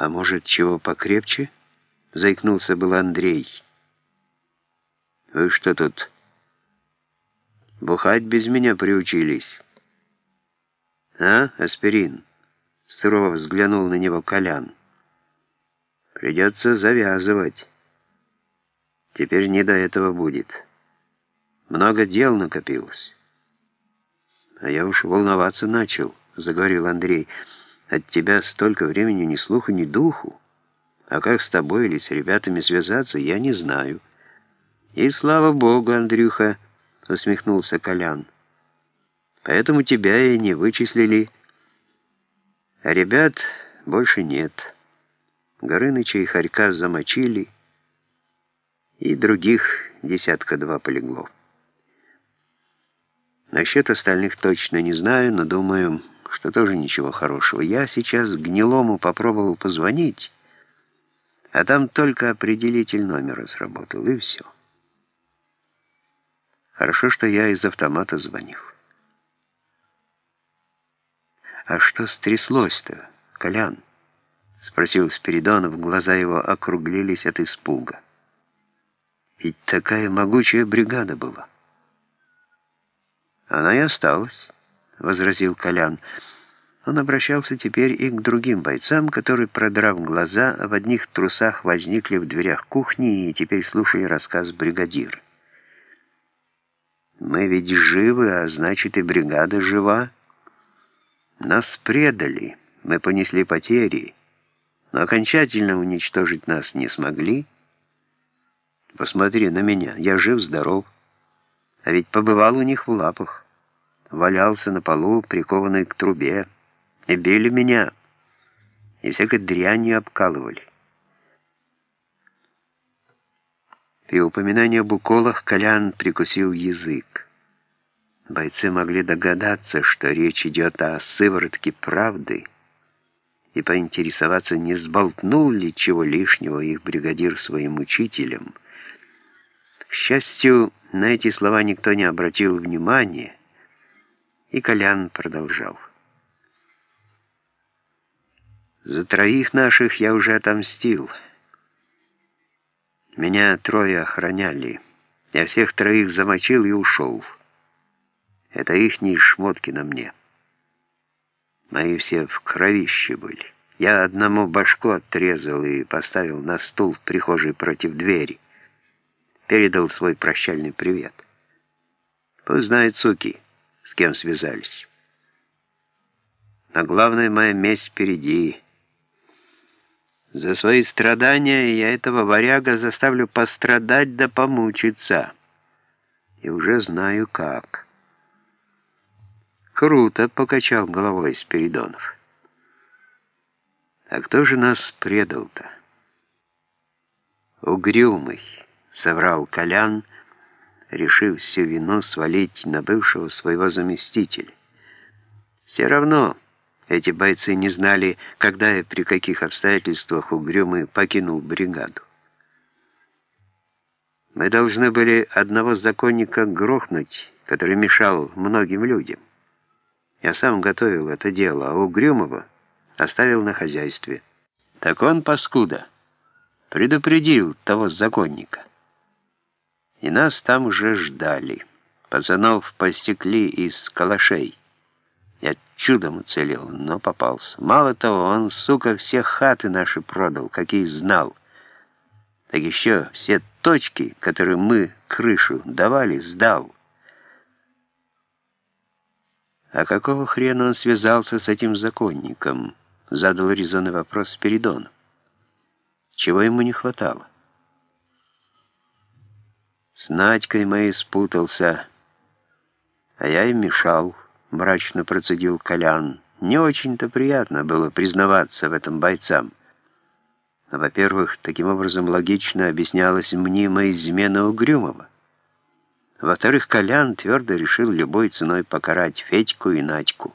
«А может, чего покрепче?» — заикнулся был Андрей. «Вы что тут, бухать без меня приучились?» «А, аспирин?» — сурово взглянул на него Колян. «Придется завязывать. Теперь не до этого будет. Много дел накопилось». «А я уж волноваться начал», — заговорил Андрей. «От тебя столько времени ни слуху, ни духу. А как с тобой или с ребятами связаться, я не знаю». «И слава богу, Андрюха», — усмехнулся Колян. Поэтому тебя и не вычислили. А ребят больше нет. Горыныча и Харька замочили, и других десятка-два полегло. Насчет остальных точно не знаю, но думаю, что тоже ничего хорошего. Я сейчас гнилому попробовал позвонить, а там только определитель номера сработал, и все. Хорошо, что я из автомата звонил. «А что стряслось-то, Колян?» — спросил Спиридонов, глаза его округлились от испуга. «Ведь такая могучая бригада была». «Она и осталась», — возразил Колян. Он обращался теперь и к другим бойцам, которые, продрав глаза, в одних трусах возникли в дверях кухни и теперь слушали рассказ бригадира. «Мы ведь живы, а значит и бригада жива». Нас предали, мы понесли потери, но окончательно уничтожить нас не смогли. Посмотри на меня, я жив-здоров, а ведь побывал у них в лапах, валялся на полу, прикованный к трубе, и били меня, и всякой дрянью обкалывали. При упоминании об уколах Колян прикусил язык. Бойцы могли догадаться, что речь идет о сыворотке правды, и поинтересоваться, не сболтнул ли чего лишнего их бригадир своим учителям. К счастью, на эти слова никто не обратил внимания, и Колян продолжал. «За троих наших я уже отомстил. Меня трое охраняли. Я всех троих замочил и ушел». Это ихние шмотки на мне. Мои все в кровище были. Я одному башку отрезал и поставил на стул в прихожей против двери. Передал свой прощальный привет. Пусть знает, суки, с кем связались. Но главное, моя месть впереди. За свои страдания я этого варяга заставлю пострадать да помучиться. И уже знаю как». «Круто!» — покачал головой Спиридонов. «А кто же нас предал-то?» «Угрюмый», — соврал Колян, решив всю вину свалить на бывшего своего заместителя. «Все равно эти бойцы не знали, когда и при каких обстоятельствах Угрюмый покинул бригаду. Мы должны были одного законника грохнуть, который мешал многим людям. Я сам готовил это дело, а Угрюмова оставил на хозяйстве. Так он, паскуда, предупредил того законника. И нас там уже ждали. Пацанов постекли из калашей. Я чудом уцелел, но попался. Мало того, он, сука, все хаты наши продал, какие знал. Так еще все точки, которые мы крышу давали, сдал. «А какого хрена он связался с этим законником?» — задал резонный вопрос Спиридон. «Чего ему не хватало?» «С Надькой моей спутался, а я им мешал», — мрачно процедил Колян. «Не очень-то приятно было признаваться в этом бойцам. Но, во-первых, таким образом логично объяснялась мнимая измена Угрюмова. Во-вторых, Колян твердо решил любой ценой покарать Федьку и Надьку.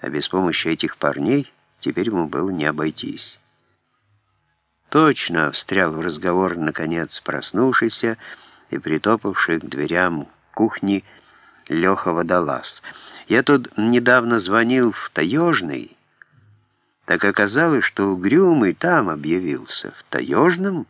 А без помощи этих парней теперь ему было не обойтись. Точно встрял в разговор, наконец, проснувшийся и притопавший к дверям кухни Леха Водолаз. «Я тут недавно звонил в Таежный, Так оказалось, что Угрюмый там объявился, в Таежном,